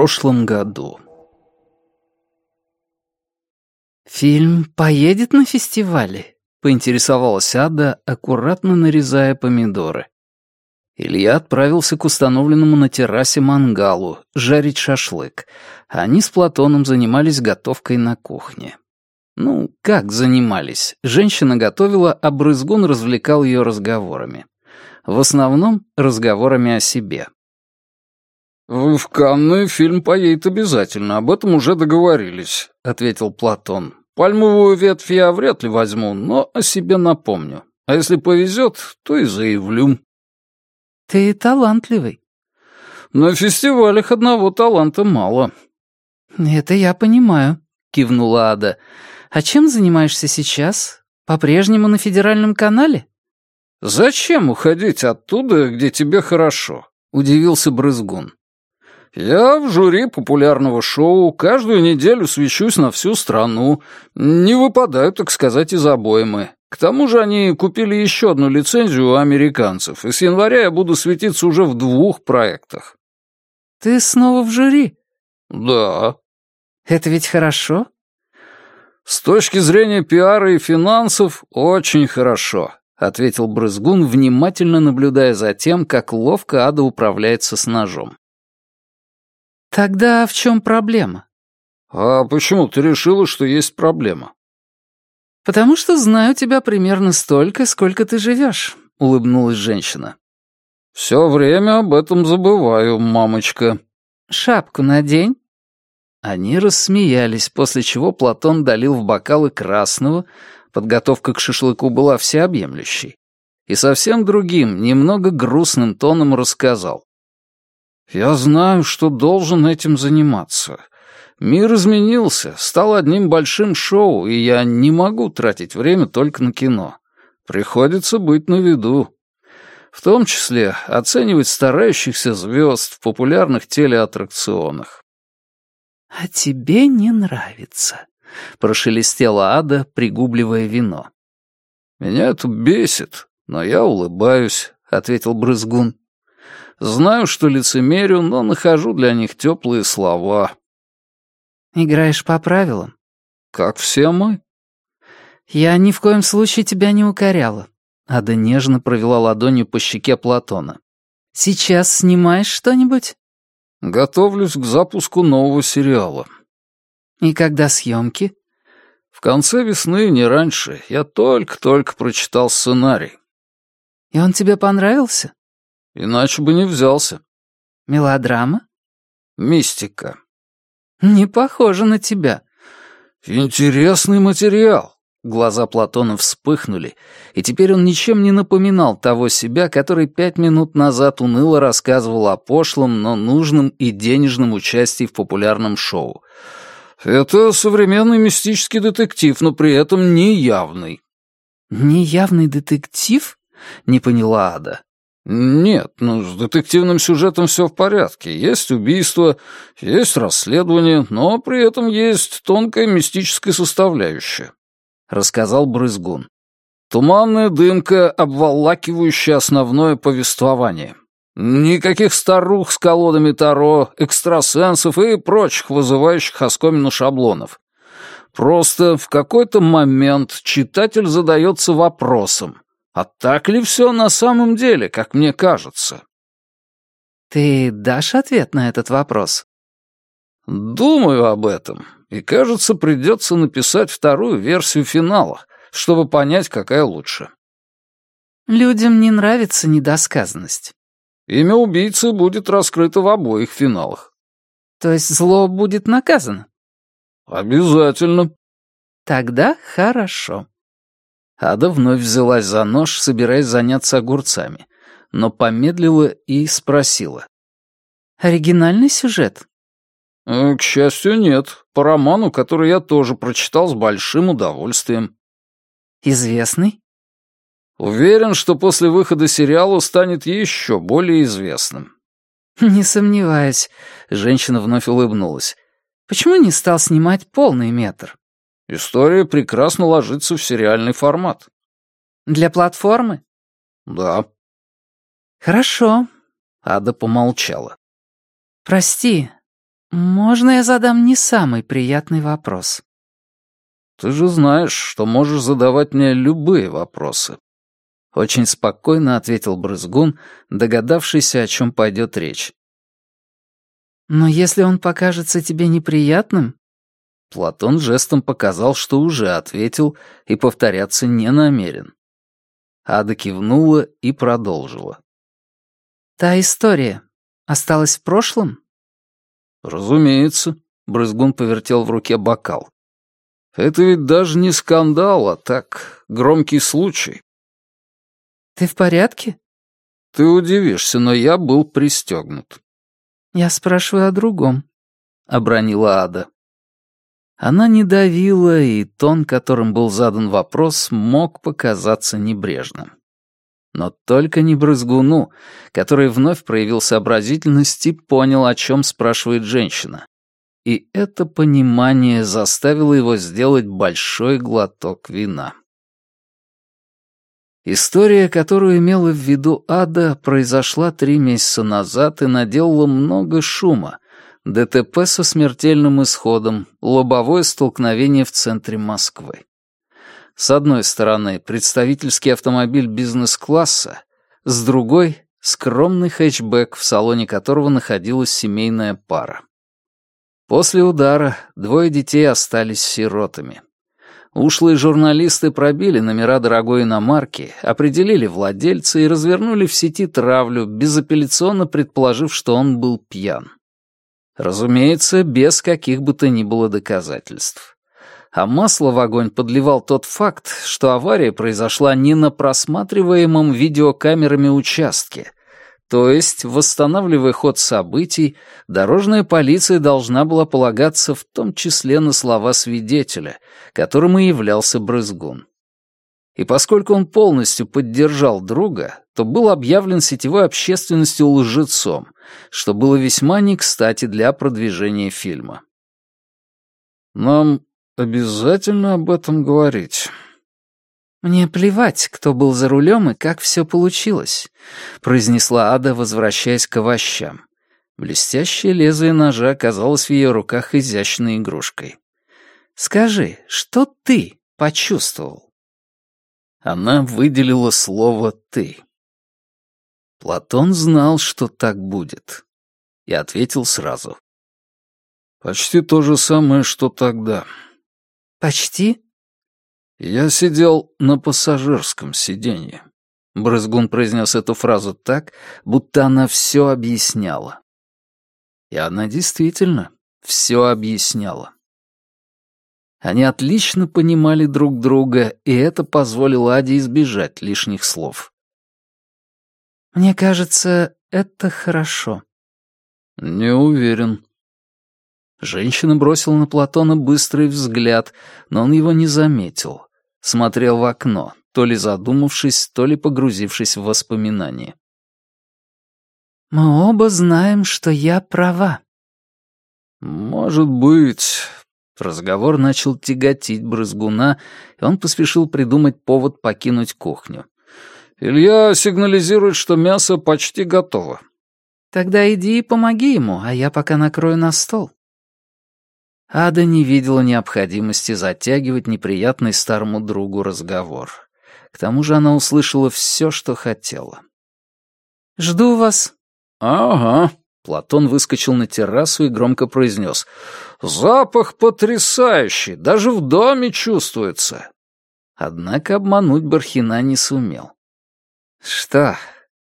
прошлом году. «Фильм поедет на фестивале?» — поинтересовалась Ада, аккуратно нарезая помидоры. Илья отправился к установленному на террасе мангалу жарить шашлык, а они с Платоном занимались готовкой на кухне. Ну, как занимались? Женщина готовила, а Брызгун развлекал ее разговорами. В основном разговорами о себе. «В Канны фильм поедет обязательно, об этом уже договорились», — ответил Платон. «Пальмовую ветвь я вряд ли возьму, но о себе напомню. А если повезет, то и заявлю». «Ты талантливый». «На фестивалях одного таланта мало». «Это я понимаю», — кивнула Ада. «А чем занимаешься сейчас? По-прежнему на федеральном канале?» «Зачем уходить оттуда, где тебе хорошо?» — удивился Брызгун. Я в жюри популярного шоу, каждую неделю свещусь на всю страну. Не выпадаю, так сказать, из обоймы. К тому же они купили еще одну лицензию у американцев, и с января я буду светиться уже в двух проектах. Ты снова в жюри? Да. Это ведь хорошо? С точки зрения пиара и финансов, очень хорошо, ответил Брызгун, внимательно наблюдая за тем, как ловко Ада управляется с ножом. Тогда в чем проблема? А почему ты решила, что есть проблема? Потому что знаю тебя примерно столько, сколько ты живешь, улыбнулась женщина. Все время об этом забываю, мамочка. Шапку надень. Они рассмеялись, после чего Платон долил в бокалы красного, подготовка к шашлыку была всеобъемлющей, и совсем другим, немного грустным тоном рассказал. Я знаю, что должен этим заниматься. Мир изменился, стал одним большим шоу, и я не могу тратить время только на кино. Приходится быть на виду. В том числе оценивать старающихся звезд в популярных телеаттракционах. «А тебе не нравится», — прошелестела Ада, пригубливая вино. «Меня это бесит, но я улыбаюсь», — ответил Брызгун. Знаю, что лицемерю, но нахожу для них теплые слова. Играешь по правилам? Как все мы. Я ни в коем случае тебя не укоряла. Ада нежно провела ладонью по щеке Платона. Сейчас снимаешь что-нибудь? Готовлюсь к запуску нового сериала. И когда съемки? В конце весны, не раньше. Я только-только прочитал сценарий. И он тебе понравился? Иначе бы не взялся. Мелодрама? Мистика. Не похоже на тебя. Интересный материал. Глаза Платона вспыхнули, и теперь он ничем не напоминал того себя, который пять минут назад уныло рассказывал о пошлом, но нужном и денежном участии в популярном шоу. «Это современный мистический детектив, но при этом неявный». «Неявный детектив?» — не поняла Ада. «Нет, ну, с детективным сюжетом все в порядке. Есть убийство, есть расследование, но при этом есть тонкая мистическая составляющая», — рассказал Брызгун. «Туманная дымка, обволакивающая основное повествование. Никаких старух с колодами Таро, экстрасенсов и прочих вызывающих оскомину шаблонов. Просто в какой-то момент читатель задается вопросом, а так ли все на самом деле, как мне кажется? Ты дашь ответ на этот вопрос? Думаю об этом, и, кажется, придется написать вторую версию финала, чтобы понять, какая лучше. Людям не нравится недосказанность. Имя убийцы будет раскрыто в обоих финалах. То есть зло будет наказано? Обязательно. Тогда хорошо. Ада вновь взялась за нож, собираясь заняться огурцами, но помедлила и спросила. «Оригинальный сюжет?» «Э, «К счастью, нет. По роману, который я тоже прочитал с большим удовольствием». «Известный?» «Уверен, что после выхода сериала станет еще более известным». «Не сомневаюсь», — женщина вновь улыбнулась. «Почему не стал снимать полный метр?» История прекрасно ложится в сериальный формат. Для платформы? Да. Хорошо. Ада помолчала. Прости, «Можно я задам не самый приятный вопрос?» «Ты же знаешь, что можешь задавать мне любые вопросы». Очень спокойно ответил Брызгун, догадавшийся, о чем пойдет речь. «Но если он покажется тебе неприятным, Платон жестом показал, что уже ответил и повторяться не намерен. Ада кивнула и продолжила. «Та история осталась в прошлом?» «Разумеется», — Брызгун повертел в руке бокал. «Это ведь даже не скандал, а так, громкий случай». «Ты в порядке?» «Ты удивишься, но я был пристегнут». «Я спрашиваю о другом», — обронила Ада. Она не давила, и тон, которым был задан вопрос, мог показаться небрежным. Но только не брызгуну, который вновь проявил сообразительность и понял, о чем спрашивает женщина. И это понимание заставило его сделать большой глоток вина. История, которую имела в виду Ада, произошла три месяца назад и наделала много шума, ДТП со смертельным исходом, лобовое столкновение в центре Москвы. С одной стороны, представительский автомобиль бизнес-класса, с другой — скромный хэтчбэк, в салоне которого находилась семейная пара. После удара двое детей остались сиротами. Ушлые журналисты пробили номера дорогой иномарки, определили владельца и развернули в сети травлю, безапелляционно предположив, что он был пьян. Разумеется, без каких бы то ни было доказательств. А масло в огонь подливал тот факт, что авария произошла не на просматриваемом видеокамерами участке. То есть, восстанавливая ход событий, дорожная полиция должна была полагаться в том числе на слова свидетеля, которым и являлся Брызгун. И поскольку он полностью поддержал друга, то был объявлен сетевой общественностью лжецом, что было весьма не кстати для продвижения фильма. «Нам обязательно об этом говорить?» «Мне плевать, кто был за рулем и как все получилось», — произнесла Ада, возвращаясь к овощам. Блестящее лезвие ножа оказалось в ее руках изящной игрушкой. «Скажи, что ты почувствовал?» Она выделила слово «ты». Платон знал, что так будет. И ответил сразу. «Почти то же самое, что тогда». «Почти?» «Я сидел на пассажирском сиденье». Брызгун произнес эту фразу так, будто она все объясняла. И она действительно все объясняла. Они отлично понимали друг друга, и это позволило Аде избежать лишних слов. «Мне кажется, это хорошо». «Не уверен». Женщина бросила на Платона быстрый взгляд, но он его не заметил. Смотрел в окно, то ли задумавшись, то ли погрузившись в воспоминания. «Мы оба знаем, что я права». «Может быть, Разговор начал тяготить брызгуна, и он поспешил придумать повод покинуть кухню. «Илья сигнализирует, что мясо почти готово». «Тогда иди и помоги ему, а я пока накрою на стол». Ада не видела необходимости затягивать неприятный старому другу разговор. К тому же она услышала все, что хотела. «Жду вас». «Ага», Платон выскочил на террасу и громко произнес. «Запах потрясающий, даже в доме чувствуется». Однако обмануть Бархина не сумел. «Что,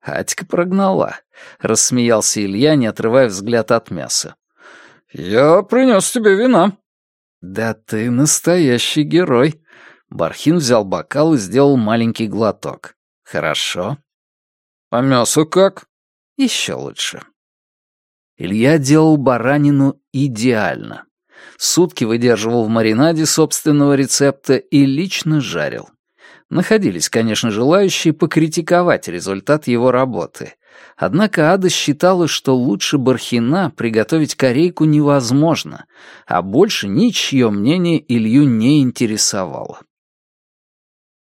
Атька прогнала?» — рассмеялся Илья, не отрывая взгляд от мяса. «Я принес тебе вина». «Да ты настоящий герой». Бархин взял бокал и сделал маленький глоток. «Хорошо». «А мясо как?» «Еще лучше». Илья делал баранину идеально. Сутки выдерживал в маринаде собственного рецепта и лично жарил. Находились, конечно, желающие покритиковать результат его работы. Однако Ада считала, что лучше бархина приготовить корейку невозможно, а больше ничье мнение Илью не интересовало.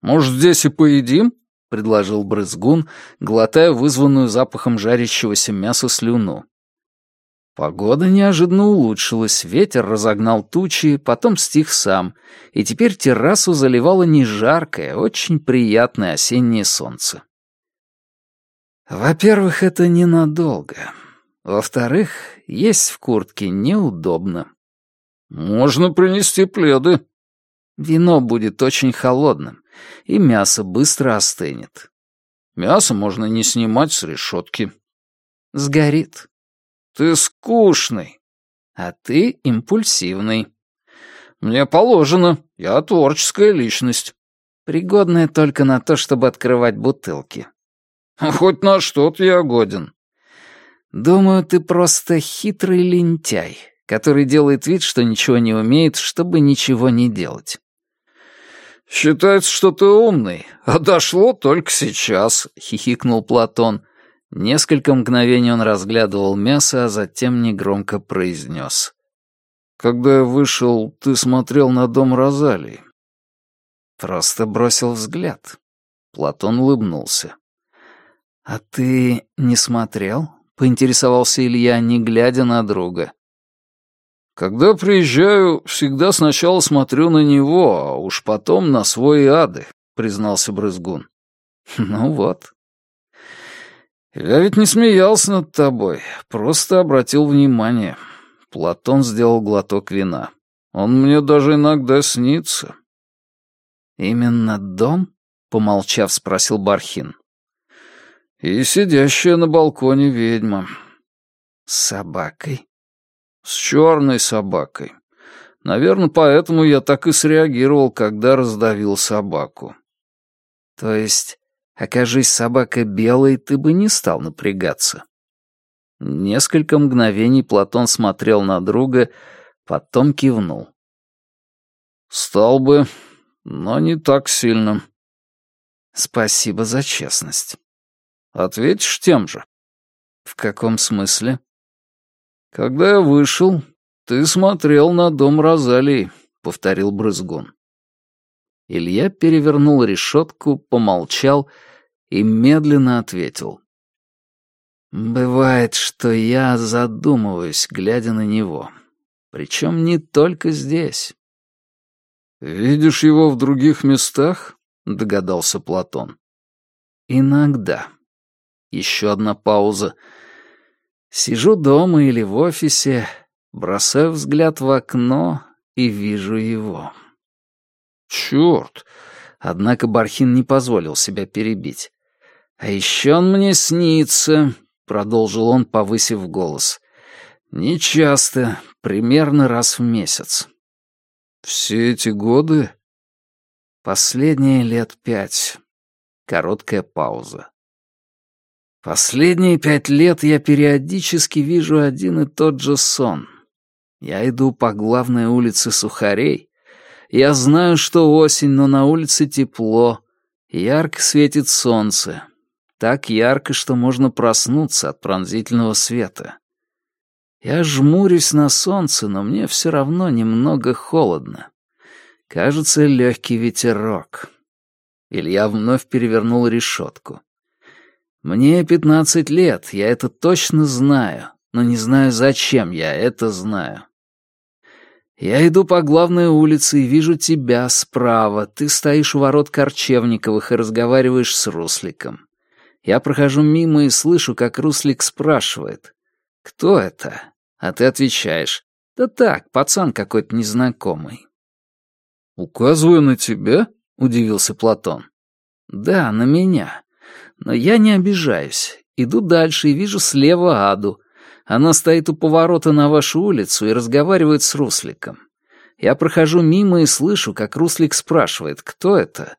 «Может, здесь и поедим?» — предложил брызгун, глотая вызванную запахом жарящегося мяса слюну. Погода неожиданно улучшилась, ветер разогнал тучи, потом стих сам, и теперь террасу заливало не жаркое, очень приятное осеннее солнце. Во-первых, это ненадолго. Во-вторых, есть в куртке неудобно. Можно принести пледы. Вино будет очень холодным, и мясо быстро остынет. Мясо можно не снимать с решетки. Сгорит. Ты скучный. А ты импульсивный. Мне положено. Я творческая личность. Пригодная только на то, чтобы открывать бутылки. Хоть на что-то я годен. Думаю, ты просто хитрый лентяй, который делает вид, что ничего не умеет, чтобы ничего не делать. «Считается, что ты умный, а дошло только сейчас», — хихикнул Платон. Несколько мгновений он разглядывал мясо, а затем негромко произнес. «Когда я вышел, ты смотрел на дом Розалии». Просто бросил взгляд. Платон улыбнулся. «А ты не смотрел?» — поинтересовался Илья, не глядя на друга. «Когда приезжаю, всегда сначала смотрю на него, а уж потом на свой ады», — признался Брызгун. «Ну вот». «Я ведь не смеялся над тобой, просто обратил внимание». Платон сделал глоток вина. «Он мне даже иногда снится». «Именно дом?» — помолчав, спросил Бархин. И сидящая на балконе ведьма. С собакой? С черной собакой. Наверное, поэтому я так и среагировал, когда раздавил собаку. То есть, окажись собака белой, ты бы не стал напрягаться? Несколько мгновений Платон смотрел на друга, потом кивнул. «Стал бы, но не так сильно». «Спасибо за честность». Ответишь тем же. В каком смысле? Когда я вышел, ты смотрел на дом Розалии, повторил Брызгун. Илья перевернул решетку, помолчал и медленно ответил. «Бывает, что я задумываюсь, глядя на него. Причем не только здесь». «Видишь его в других местах?» — догадался Платон. «Иногда», еще одна пауза. Сижу дома или в офисе, бросаю взгляд в окно и вижу его. Черт! Однако Бархин не позволил себя перебить. «А еще он мне снится», — продолжил он, повысив голос. «Нечасто, примерно раз в месяц». «Все эти годы?» «Последние лет пять». Короткая пауза. Последние пять лет я периодически вижу один и тот же сон. Я иду по главной улице Сухарей. Я знаю, что осень, но на улице тепло. Ярко светит солнце. Так ярко, что можно проснуться от пронзительного света. Я жмурюсь на солнце, но мне все равно немного холодно. Кажется, легкий ветерок. Илья вновь перевернул решетку. Мне пятнадцать лет, я это точно знаю, но не знаю, зачем я это знаю. Я иду по главной улице и вижу тебя справа. Ты стоишь у ворот Корчевниковых и разговариваешь с Русликом. Я прохожу мимо и слышу, как Руслик спрашивает. «Кто это?» А ты отвечаешь. «Да так, пацан какой-то незнакомый». «Указываю на тебя?» — удивился Платон. «Да, на меня. Но я не обижаюсь. Иду дальше и вижу слева Аду. Она стоит у поворота на вашу улицу и разговаривает с Русликом. Я прохожу мимо и слышу, как Руслик спрашивает, кто это.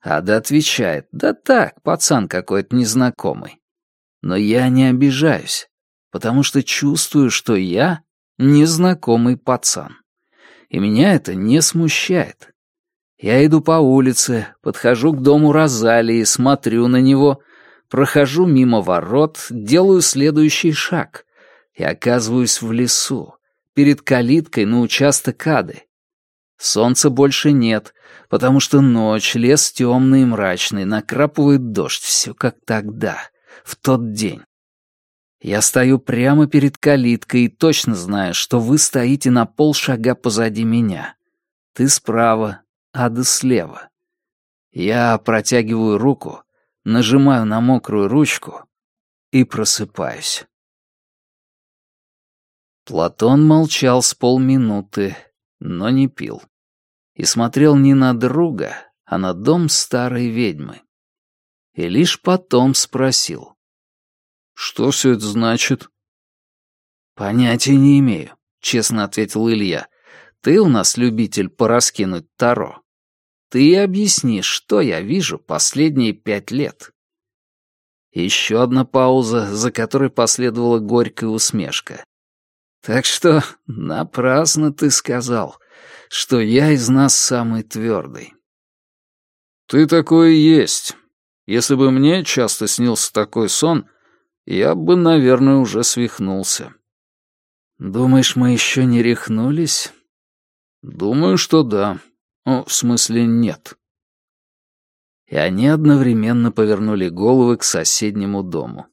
Ада отвечает, да так, пацан какой-то незнакомый. Но я не обижаюсь, потому что чувствую, что я незнакомый пацан. И меня это не смущает. Я иду по улице, подхожу к дому Розалии, смотрю на него, прохожу мимо ворот, делаю следующий шаг и оказываюсь в лесу, перед калиткой на участок ады. Солнца больше нет, потому что ночь, лес темный и мрачный, накрапывает дождь, все как тогда, в тот день. Я стою прямо перед калиткой и точно знаю, что вы стоите на полшага позади меня. Ты справа, Ада слева. Я протягиваю руку, нажимаю на мокрую ручку и просыпаюсь. Платон молчал с полминуты, но не пил. И смотрел не на друга, а на дом старой ведьмы. И лишь потом спросил. «Что все это значит?» «Понятия не имею», — честно ответил Илья. «Ты у нас любитель пораскинуть Таро. Ты объясни, что я вижу последние пять лет». Еще одна пауза, за которой последовала горькая усмешка. Так что напрасно ты сказал, что я из нас самый твердый. Ты такой и есть. Если бы мне часто снился такой сон, я бы, наверное, уже свихнулся. Думаешь, мы еще не рехнулись? Думаю, что да. Ну, в смысле, нет. И они одновременно повернули головы к соседнему дому.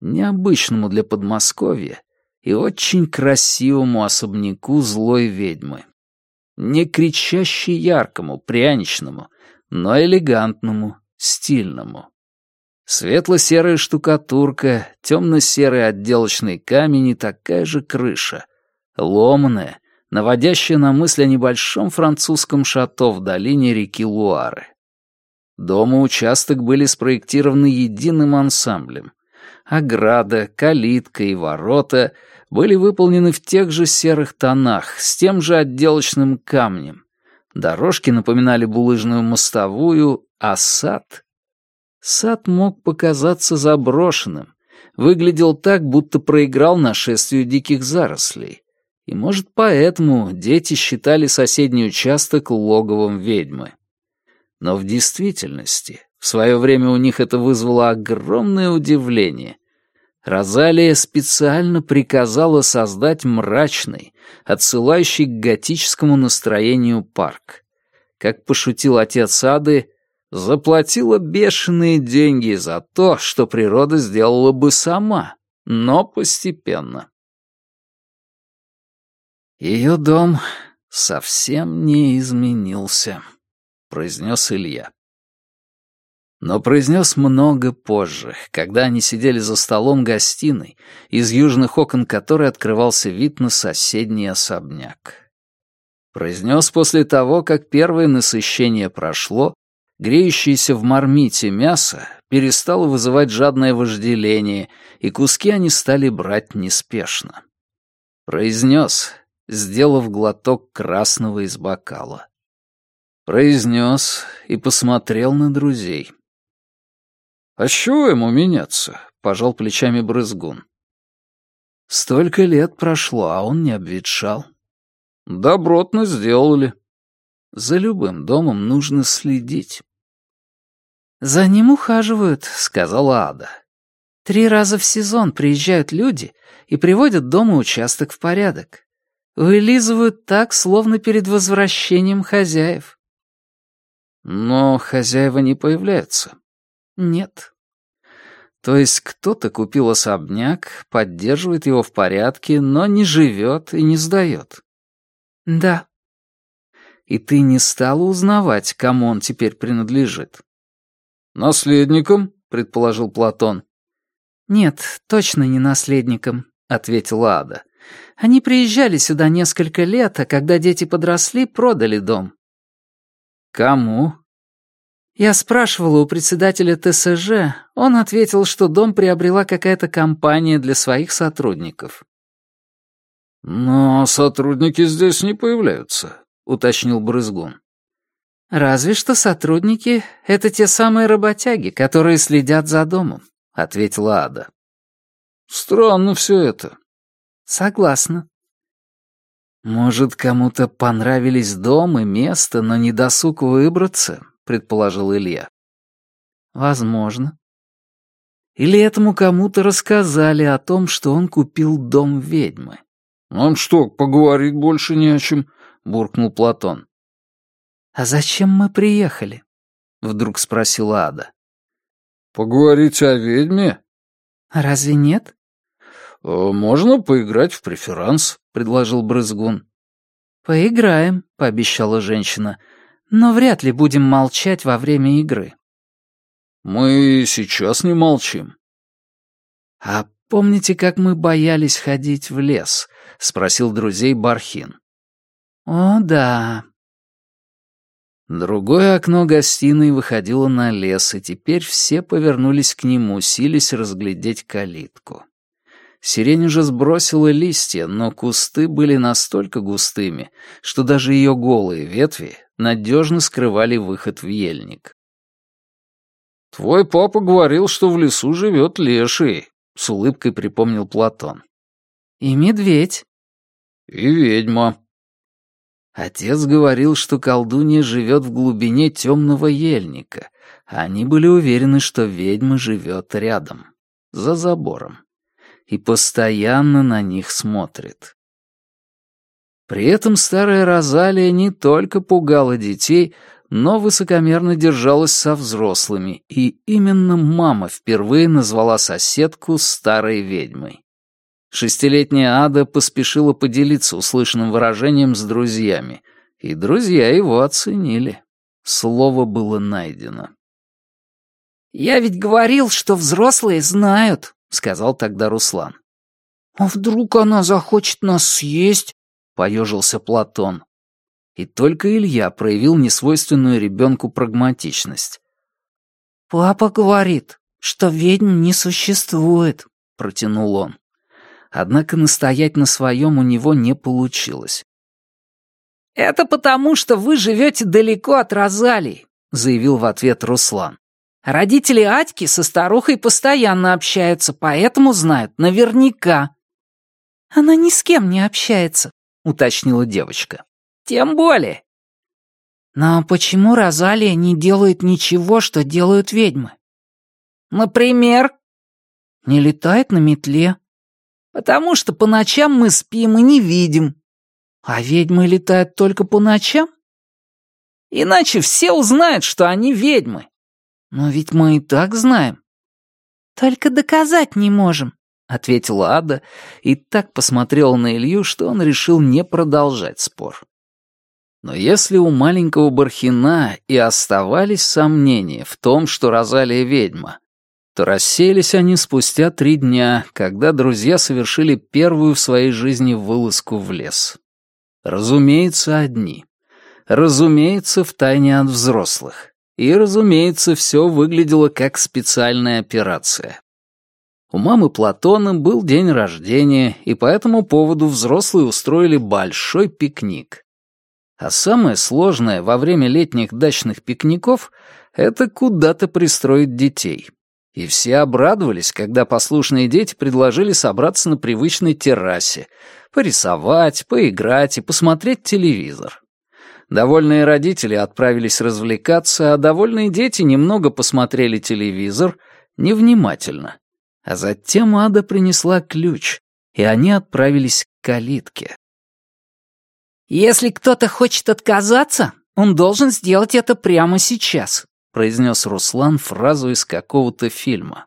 Необычному для Подмосковья, и очень красивому особняку злой ведьмы. Не кричащей яркому, пряничному, но элегантному, стильному. Светло-серая штукатурка, темно-серый отделочный камень и такая же крыша. Ломаная, наводящая на мысль о небольшом французском шато в долине реки Луары. Дом и участок были спроектированы единым ансамблем. Ограда, калитка и ворота были выполнены в тех же серых тонах, с тем же отделочным камнем. Дорожки напоминали булыжную мостовую, а сад... Сад мог показаться заброшенным, выглядел так, будто проиграл нашествию диких зарослей. И, может, поэтому дети считали соседний участок логовом ведьмы. Но в действительности, в свое время у них это вызвало огромное удивление, Розалия специально приказала создать мрачный, отсылающий к готическому настроению парк. Как пошутил отец Ады, заплатила бешеные деньги за то, что природа сделала бы сама, но постепенно. Ее дом совсем не изменился, произнес Илья но произнес много позже, когда они сидели за столом гостиной, из южных окон которой открывался вид на соседний особняк. Произнес после того, как первое насыщение прошло, греющееся в мармите мясо перестало вызывать жадное вожделение, и куски они стали брать неспешно. Произнес, сделав глоток красного из бокала. Произнес и посмотрел на друзей. «А чего ему меняться?» — пожал плечами брызгун. «Столько лет прошло, а он не обветшал». «Добротно сделали». «За любым домом нужно следить». «За ним ухаживают», — сказала Ада. «Три раза в сезон приезжают люди и приводят дом и участок в порядок. Вылизывают так, словно перед возвращением хозяев». «Но хозяева не появляются». Нет. То есть кто-то купил особняк, поддерживает его в порядке, но не живет и не сдает. Да. И ты не стала узнавать, кому он теперь принадлежит? Наследникам, предположил Платон. Нет, точно не наследникам, ответила Ада. Они приезжали сюда несколько лет, а когда дети подросли, продали дом. Кому? Я спрашивала у председателя ТСЖ, он ответил, что дом приобрела какая-то компания для своих сотрудников. «Но сотрудники здесь не появляются», — уточнил Брызгун. «Разве что сотрудники — это те самые работяги, которые следят за домом», — ответила Ада. «Странно все это». «Согласна». «Может, кому-то понравились дом и место, но не досуг выбраться?» Предположил Илья. Возможно. Или этому кому-то рассказали о том, что он купил дом ведьмы. «Он что, поговорить больше не о чем?» — буркнул Платон. «А зачем мы приехали?» — вдруг спросила Ада. «Поговорить о ведьме?» «Разве нет? «Можно поиграть в преферанс», — предложил Брызгун. «Поиграем», — пообещала женщина, — «но вряд ли будем молчать во время игры». «Мы сейчас не молчим». «А помните, как мы боялись ходить в лес?» — спросил друзей Бархин. «О, да». Другое окно гостиной выходило на лес, и теперь все повернулись к нему, сились разглядеть калитку. Сирень уже сбросила листья, но кусты были настолько густыми, что даже ее голые ветви надежно скрывали выход в ельник. «Твой папа говорил, что в лесу живет леший», — с улыбкой припомнил Платон. «И медведь». «И ведьма». Отец говорил, что колдунья живет в глубине темного ельника, они были уверены, что ведьма живет рядом, за забором и постоянно на них смотрит. При этом старая Розалия не только пугала детей, но высокомерно держалась со взрослыми, и именно мама впервые назвала соседку старой ведьмой. Шестилетняя Ада поспешила поделиться услышанным выражением с друзьями, и друзья его оценили. Слово было найдено. «Я ведь говорил, что взрослые знают», — сказал тогда Руслан. «А вдруг она захочет нас съесть?» — поежился Платон. И только Илья проявил несвойственную ребенку прагматичность. «Папа говорит, что ведьм не существует», — протянул он. Однако настоять на своем у него не получилось. «Это потому, что вы живете далеко от Розалии», — заявил в ответ Руслан. Родители Атьки со старухой постоянно общаются, поэтому знают наверняка». «Она ни с кем не общается», — уточнила девочка. «Тем более». «Но почему Розалия не делает ничего, что делают ведьмы?» «Например?» «Не летает на метле». «Потому что по ночам мы спим и не видим». «А ведьмы летают только по ночам?» «Иначе все узнают, что они ведьмы», «Но ведь мы и так знаем». «Только доказать не можем», — ответила Ада и так посмотрела на Илью, что он решил не продолжать спор. Но если у маленького Бархина и оставались сомнения в том, что Розалия ведьма, то рассеялись они спустя три дня, когда друзья совершили первую в своей жизни вылазку в лес. Разумеется, одни. Разумеется, втайне от взрослых. И, разумеется, все выглядело как специальная операция. У мамы Платона был день рождения, и по этому поводу взрослые устроили большой пикник. А самое сложное во время летних дачных пикников — это куда-то пристроить детей. И все обрадовались, когда послушные дети предложили собраться на привычной террасе, порисовать, поиграть и посмотреть телевизор. Довольные родители отправились развлекаться, а довольные дети немного посмотрели телевизор, невнимательно. А затем Ада принесла ключ, и они отправились к калитке. «Если кто-то хочет отказаться, он должен сделать это прямо сейчас», произнес Руслан фразу из какого-то фильма.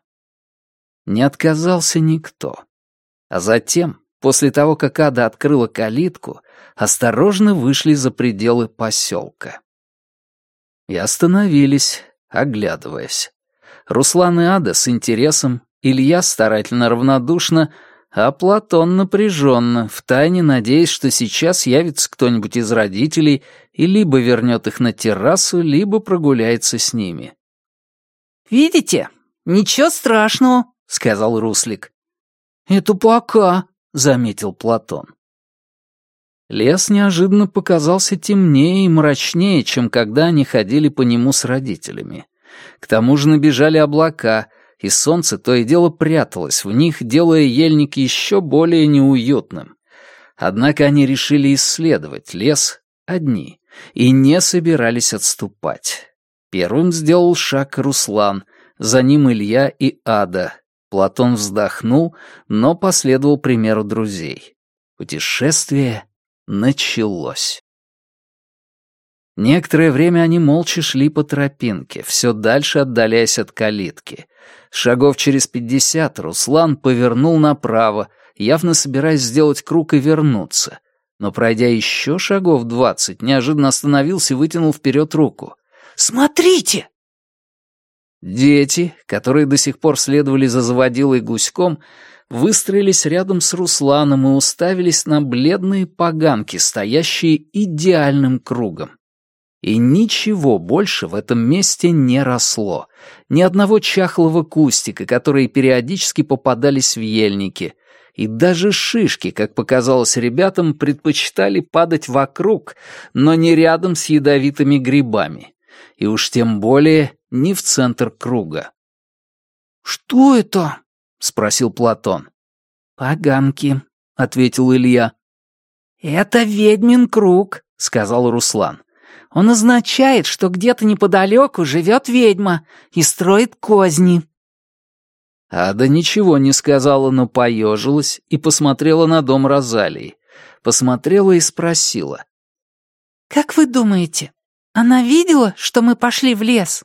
Не отказался никто. А затем после того, как Ада открыла калитку, осторожно вышли за пределы поселка. И остановились, оглядываясь. Руслан и Ада с интересом, Илья старательно равнодушно, а Платон напряженно, втайне надеясь, что сейчас явится кто-нибудь из родителей и либо вернет их на террасу, либо прогуляется с ними. «Видите? Ничего страшного», — сказал Руслик. «Это пока», — заметил Платон. Лес неожиданно показался темнее и мрачнее, чем когда они ходили по нему с родителями. К тому же набежали облака, и солнце то и дело пряталось в них, делая ельник еще более неуютным. Однако они решили исследовать лес одни и не собирались отступать. Первым сделал шаг Руслан, за ним Илья и Ада, Платон вздохнул, но последовал примеру друзей. Путешествие началось. Некоторое время они молча шли по тропинке, все дальше отдаляясь от калитки. Шагов через пятьдесят Руслан повернул направо явно собираясь сделать круг и вернуться. Но, пройдя еще шагов двадцать, неожиданно остановился и вытянул вперед руку. «Смотрите!» Дети, которые до сих пор следовали за заводилой гуськом, выстроились рядом с Русланом и уставились на бледные поганки, стоящие идеальным кругом. И ничего больше в этом месте не росло. Ни одного чахлого кустика, которые периодически попадались в ельники. И даже шишки, как показалось ребятам, предпочитали падать вокруг, но не рядом с ядовитыми грибами. И уж тем более не в центр круга. «Что это?» — спросил Платон. «Поганки», — ответил Илья. «Это ведьмин круг», — сказал Руслан. Он означает, что где-то неподалеку живет ведьма и строит козни». Ада ничего не сказала, но поежилась и посмотрела на дом Розалии. Посмотрела и спросила. «Как вы думаете, она видела, что мы пошли в лес?»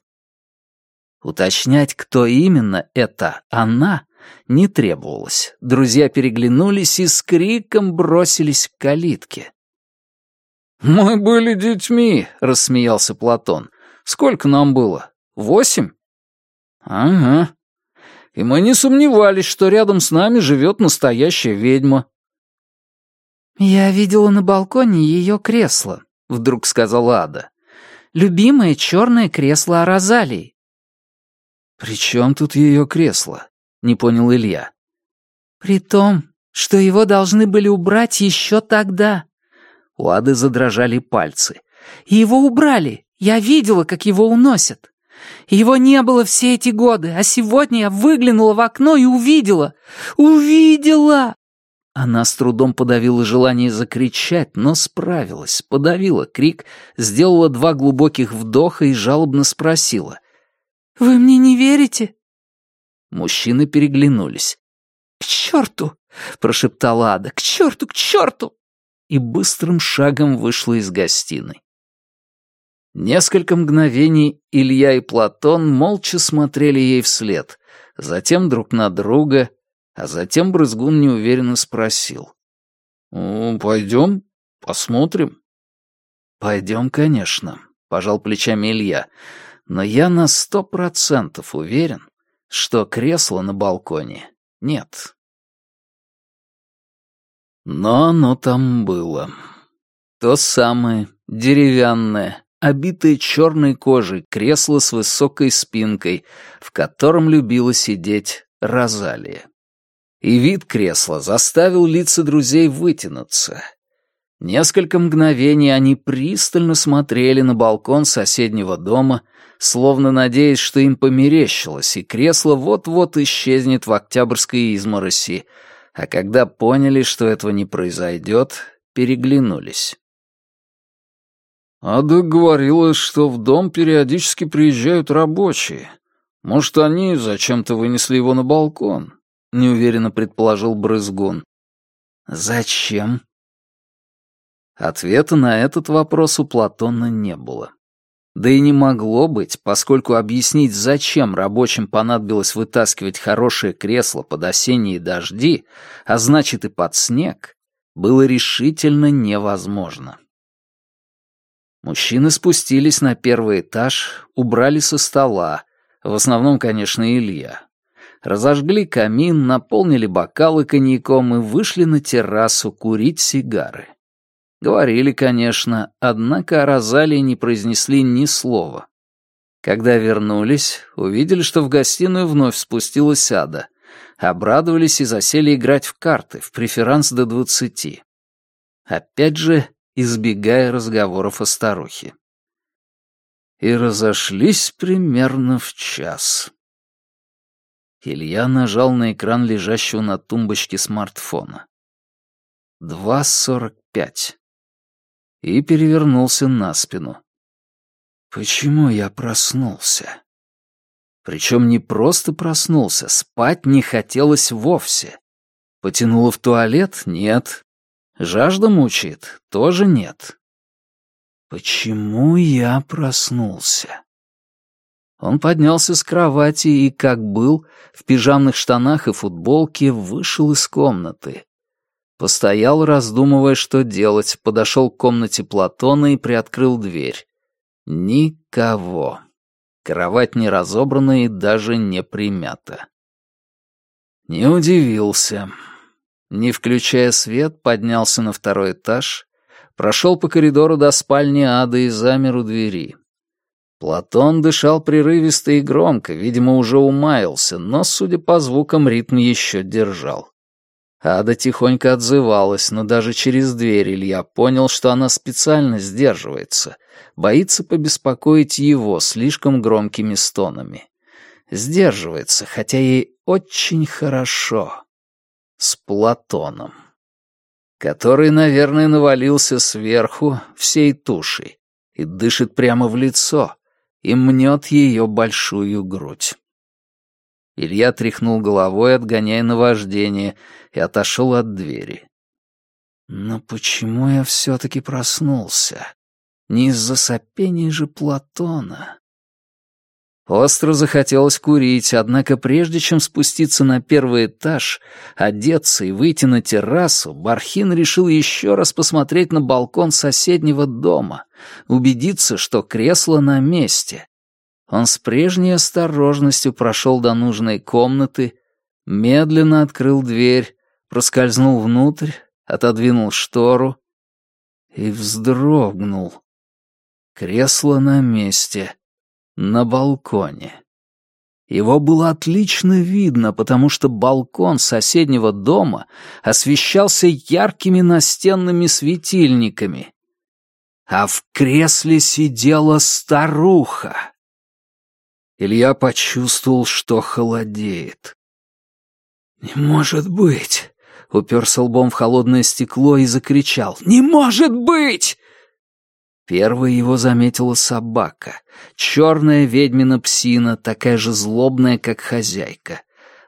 Уточнять, кто именно это «она», не требовалось. Друзья переглянулись и с криком бросились к калитке. «Мы были детьми», — рассмеялся Платон. «Сколько нам было? Восемь?» «Ага. И мы не сомневались, что рядом с нами живет настоящая ведьма». «Я видела на балконе ее кресло», — вдруг сказала Ада. «Любимое черное кресло Арозалии». «При чем тут ее кресло?» — не понял Илья. «При том, что его должны были убрать еще тогда», у Ады задрожали пальцы. «И его убрали. Я видела, как его уносят. Его не было все эти годы, а сегодня я выглянула в окно и увидела. Увидела!» Она с трудом подавила желание закричать, но справилась, подавила крик, сделала два глубоких вдоха и жалобно спросила. «Вы мне не верите?» Мужчины переглянулись. «К черту!» — прошептала Ада. «К черту, к черту!» и быстрым шагом вышла из гостиной. Несколько мгновений Илья и Платон молча смотрели ей вслед, затем друг на друга, а затем Брызгун неуверенно спросил. «Пойдем, посмотрим». «Пойдем, конечно», — пожал плечами Илья, «но я на сто процентов уверен, что кресла на балконе нет». Но оно там было. То самое, деревянное, обитое черной кожей кресло с высокой спинкой, в котором любила сидеть Розалия. И вид кресла заставил лица друзей вытянуться. Несколько мгновений они пристально смотрели на балкон соседнего дома, словно надеясь, что им померещилось, и кресло вот-вот исчезнет в октябрьской измороси, а когда поняли, что этого не произойдет, переглянулись. «Ада говорила, что в дом периодически приезжают рабочие. Может, они зачем-то вынесли его на балкон?» — неуверенно предположил Брызгун. «Зачем?» Ответа на этот вопрос у Платона не было. Да и не могло быть, поскольку объяснить, зачем рабочим понадобилось вытаскивать хорошее кресло под осенние дожди, а значит и под снег, было решительно невозможно. Мужчины спустились на первый этаж, убрали со стола, в основном, конечно, Илья. Разожгли камин, наполнили бокалы коньяком и вышли на террасу курить сигары. Говорили, конечно, однако о Розалии не произнесли ни слова. Когда вернулись, увидели, что в гостиную вновь спустилась ада. Обрадовались и засели играть в карты, в преферанс до двадцати. Опять же, избегая разговоров о старухе. И разошлись примерно в час. Илья нажал на экран лежащего на тумбочке смартфона. Два сорок пять и перевернулся на спину. Почему я проснулся? Причем не просто проснулся, спать не хотелось вовсе. Потянуло в туалет? Нет. Жажда мучает? Тоже нет. Почему я проснулся? Он поднялся с кровати и, как был, в пижамных штанах и футболке, вышел из комнаты. Постоял, раздумывая, что делать, подошел к комнате Платона и приоткрыл дверь. Никого. Кровать не разобрана и даже не примята. Не удивился. Не включая свет, поднялся на второй этаж, прошел по коридору до спальни Ады и замер у двери. Платон дышал прерывисто и громко, видимо, уже умаялся, но, судя по звукам, ритм еще держал. Ада тихонько отзывалась, но даже через дверь Илья понял, что она специально сдерживается, боится побеспокоить его слишком громкими стонами. Сдерживается, хотя ей очень хорошо. С Платоном. Который, наверное, навалился сверху всей тушей и дышит прямо в лицо, и мнет ее большую грудь. Илья тряхнул головой, отгоняя наваждение, и отошел от двери. Но почему я все-таки проснулся? Не из-за сопения же Платона. Остро захотелось курить, однако прежде чем спуститься на первый этаж, одеться и выйти на террасу, Бархин решил еще раз посмотреть на балкон соседнего дома, убедиться, что кресло на месте. Он с прежней осторожностью прошел до нужной комнаты, медленно открыл дверь, проскользнул внутрь, отодвинул штору и вздрогнул. Кресло на месте — на балконе. Его было отлично видно, потому что балкон соседнего дома освещался яркими настенными светильниками. А в кресле сидела старуха. Илья почувствовал, что холодеет. «Не может быть!» — уперся лбом в холодное стекло и закричал. «Не может быть!» Первой его заметила собака. Черная ведьмина псина, такая же злобная, как хозяйка.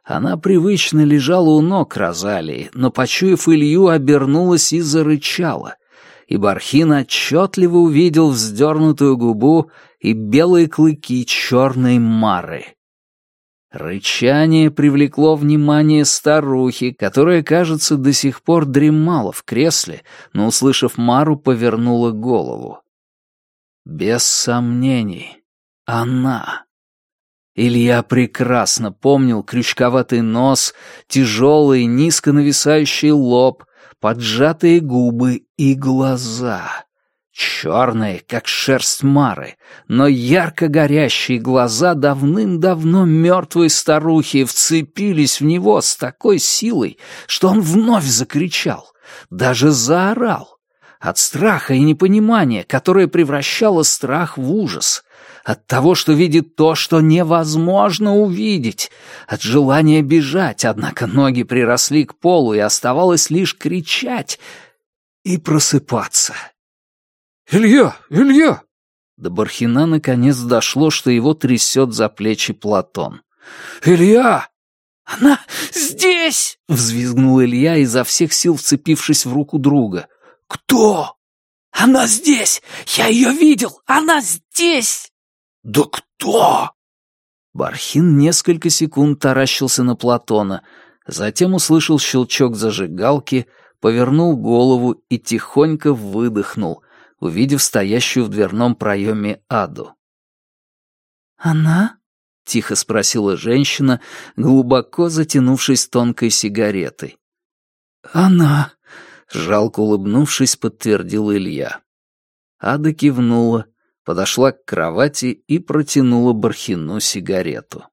Она привычно лежала у ног Розалии, но, почуяв Илью, обернулась и зарычала. И Бархин отчетливо увидел вздернутую губу и белые клыки черной мары. Рычание привлекло внимание старухи, которая, кажется, до сих пор дремала в кресле, но, услышав Мару, повернула голову. Без сомнений, она. Илья прекрасно помнил крючковатый нос, тяжелый, низко нависающий лоб, поджатые губы и глаза. Черные, как шерсть Мары, но ярко горящие глаза давным-давно мертвой старухи вцепились в него с такой силой, что он вновь закричал, даже заорал от страха и непонимания, которое превращало страх в ужас, от того, что видит то, что невозможно увидеть, от желания бежать, однако ноги приросли к полу, и оставалось лишь кричать и просыпаться. «Илья! Илья!» До Бархина наконец дошло, что его трясет за плечи Платон. «Илья!» «Она здесь!» — взвизгнул Илья, изо всех сил вцепившись в руку друга. «Кто?» «Она здесь! Я ее видел! Она здесь!» «Да кто?» Бархин несколько секунд таращился на Платона, затем услышал щелчок зажигалки, повернул голову и тихонько выдохнул, увидев стоящую в дверном проеме Аду. «Она?» — тихо спросила женщина, глубоко затянувшись тонкой сигаретой. «Она», Жалко улыбнувшись, подтвердил Илья. Ада кивнула, подошла к кровати и протянула Бархину сигарету.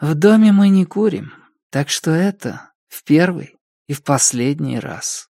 «В доме мы не курим, так что это в первый и в последний раз».